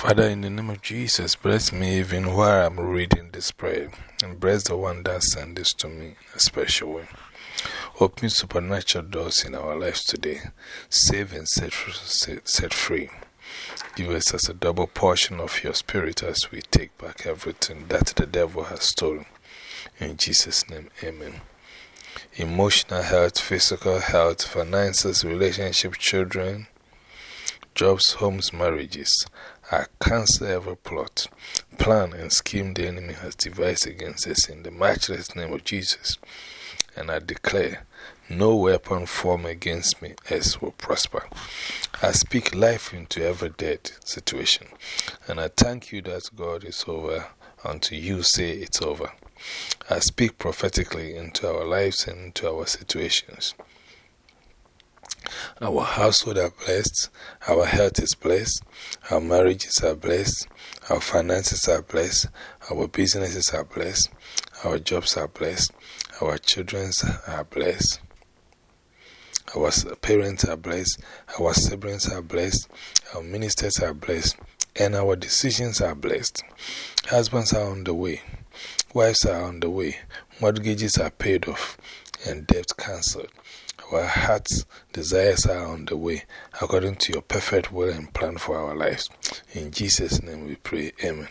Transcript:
Father, in the name of Jesus, bless me even while I'm reading this prayer, and bless the one that sent this to me in a special way. Open supernatural doors in our lives today, save and set, set, set free. Give us as a double portion of your spirit as we take back everything that the devil has stolen. In Jesus' name, amen. Emotional health, physical health, finances, relationship, children, jobs, homes, marriages. I cancel every plot, plan, and scheme the enemy has devised against us in the matchless name of Jesus. And I declare, no weapon formed against me as will prosper. I speak life into every dead situation. And I thank you that God is over until you say it's over. I speak prophetically into our lives and into our situations. Our household are blessed. Our health is blessed. Our marriages are blessed. Our finances are blessed. Our businesses are blessed. Our jobs are blessed. Our children are blessed. Our parents are blessed. Our siblings are blessed. Our ministers are blessed. And our decisions are blessed. Husbands are on the way. Wives are on the way. Mortgages are paid off. And debt cancelled. Our heart's desires are on the way, according to your perfect will and plan for our lives. In Jesus' name we pray. Amen.